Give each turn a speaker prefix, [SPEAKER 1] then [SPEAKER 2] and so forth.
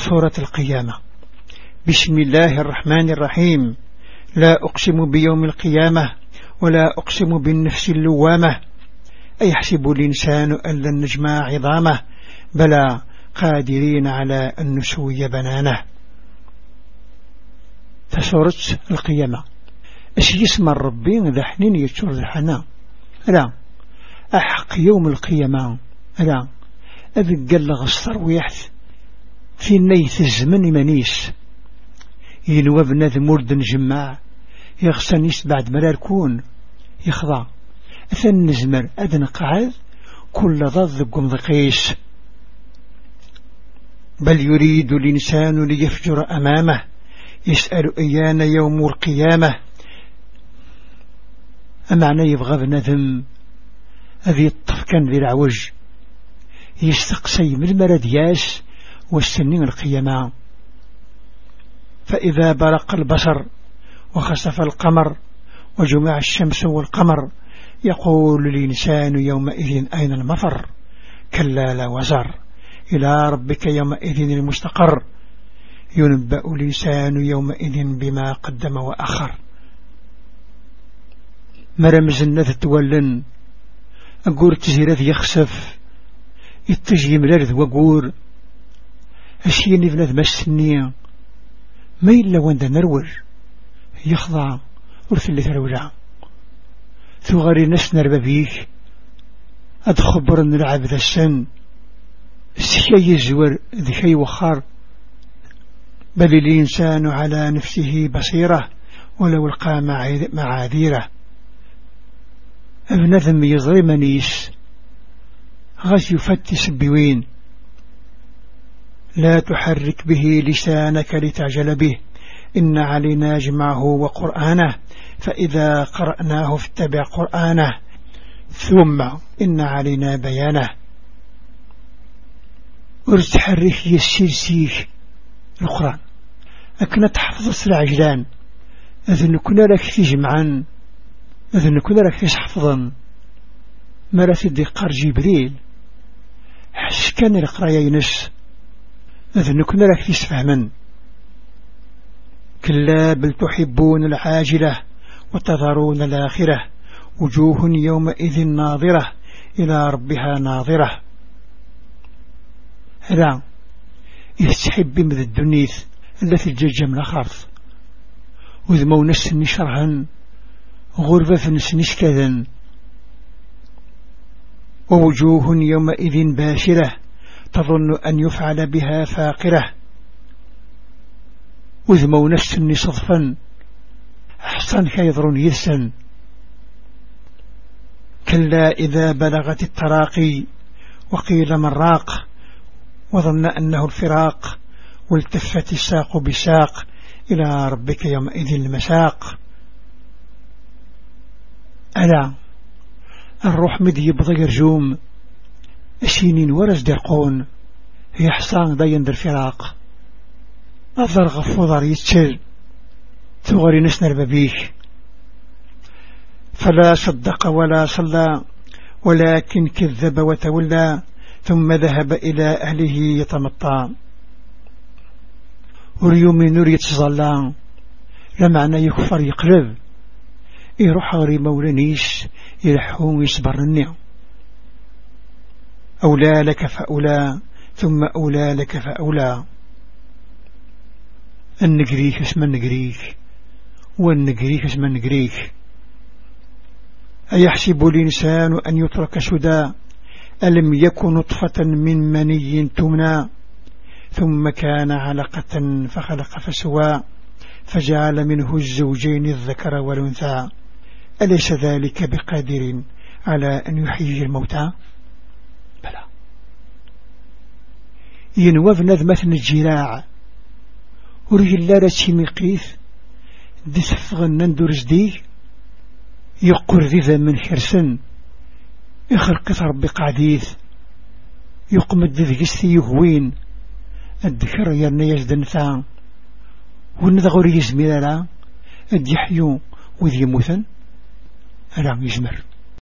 [SPEAKER 1] سورة القيامة. بسم الله الرحمن الرحيم. لا أقسم بيوم القيامة ولا أقسم بالنفس اللوامة. أيحسب الإنسان أن لن نجمع عظامه؟ بلى قادرين على أن نسوي بنانه. فسورة القيامة اش يسمى الربي ذا حنين يتشور ذا لا أحق يوم القيامة لا أذي قال غصر ويحث في نيث الزمن منيس ينوى بنادم مرد نجمع. يغسنيس بعد مرار كون. يخضع. أثن نزمر أدن قعد. كل ضد قم ذقيس بل يريد الإنسان ليفجر أمامه. يسأل إيان يوم القيامة. أمعنى يبغى بنذم أذي الطفكان ذي العوج. يستقسي من المردياس والسنين القيامة فإذا برق البصر وخسف القمر وجمع الشمس والقمر يقول الإنسان يومئذ أين المفر؟ كلا لا وزر. إلى ربك يومئذ المستقر. ينبأ الإنسان يومئذ بما قدم وأخر. مرمز النذ تولن. أقول تزيرات يخسف. يتجي ملارذ وقور. أشيني بلاد مسنية ما إلا وند نروج. يخضع ورث اللي تروجع. ثغري نسنر ببيك أدخبر نلعب ذا السن. السكي الزور ذي وخار بل الإنسان على نفسه بصيرة ولو القى معاذيره. ابن ذم يظلمنيس. غش يفتش بوين. لا تحرك به لسانك لتعجل به. إن علينا جمعه وقرآنه فإذا قرأناه فاتبع قرآنه. ثم إن علينا بيانه. ورتحرك يسير القرآن. أكنا تحفظ العجلان أذن كنا لك تجمعا أذن كنا لك تحفظا مرة الدقار جبريل. حس كان القراية ينس. أذن كنا لك تسفهما كلا بل تحبون العاجلة وتذرون الآخرة وجوه يومئذ ناظرة إلى ربها ناظرة. لا يستحب من الدنيث التي الججة من الخرط وذمو نسني شرها غربة فنسني كذا ووجوه يومئذ باشرة تظن أن يفعل بها فاقرة. وذمو نسني صدفا. أحسن كيضر يسا كلا إذا بلغت التراقي. وقيل من راق. وظن أنه الفراق. والتفت الساق بساق. إلى ربك يومئذ المساق. ألا. الروح مدي يبضي رجوم السنين ورز درقون هي حصان ضين در فراق. أفضل غفوضر يتشل. ثغري نسنر ببيك فلا صدق ولا صلى ولكن كذب وتولى ثم ذهب إلى أهله يتمطى. وريومي نور يتظلى لمعنى يكفر يقلب. يروح غري مولانيش يلحون ويصبرني أولى لك فأولى ثم أولى لك فأولى. النقريك اسم النقريك والنقريك اسم النقريك. أيحسب الإنسان أن يترك سدى؟ ألم يكن نطفة من مني تمنى؟ ثم كان علقة فخلق فسوى. فجعل منه الزوجين الذكر والأنثى. أليس ذلك بقادر على أن يحيي الموتى بلى ينوف نذمة الجراع. ورجل رسي مقيث دي سفغن نندر جديه يقر ذي من حرسن يخلق ربي قعديث يقمد ذي يهوين الذكر يرنا يزدن ثان ونذغر يزمير لا الدي وذي موثن ألا يزمر